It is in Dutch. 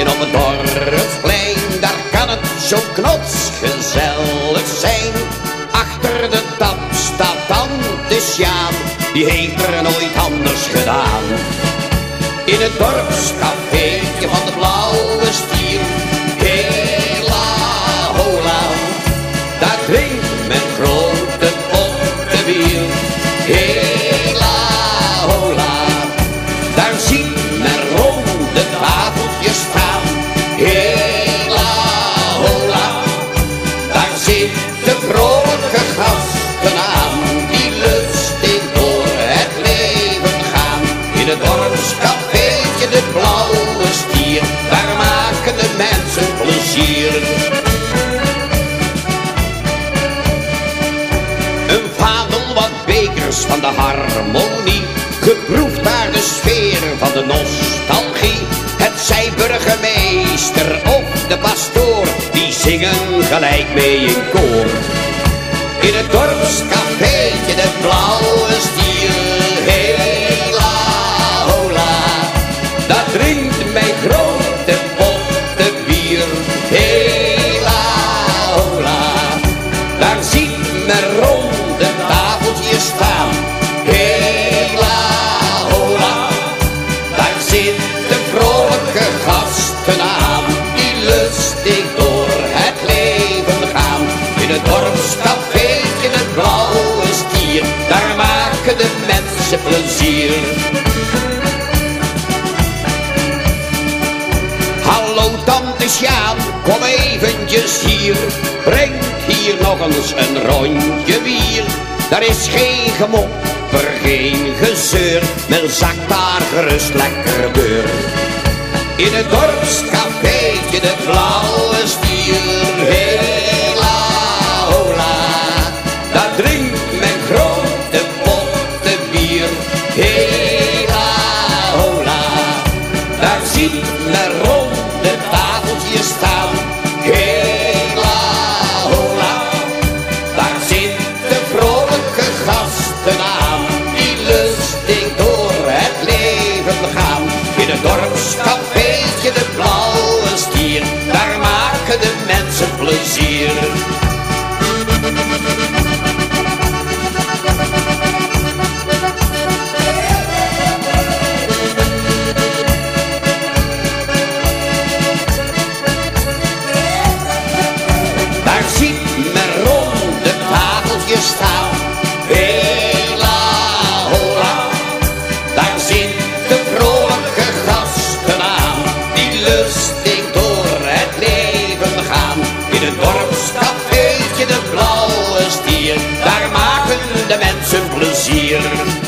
In op het dorpsplein, daar kan het zo knotsgezellig zijn. Achter de tap staat dan de Sjaan, die heeft er nooit anders gedaan. In het dorpscafé van de blauwe stier, hela hola, daar drinkt men groot van de harmonie, geproefd naar de sfeer van de nostalgie. Het zij burgemeester of de pastoor, die zingen gelijk mee in koor. In het dorpscafeetje de blauwe stier, Hallo tante Sjaan, kom eventjes hier. Breng hier nog eens een rondje bier. Daar is geen gemopper, geen gezeur. Men zakt daar gerust lekker deur. In het dorpscafeetje de blauwe stier. Hela hola, daar drinkt men grote potten bier. Hela Het de blauwe stier, daar maken de mensen plezier. Plezier.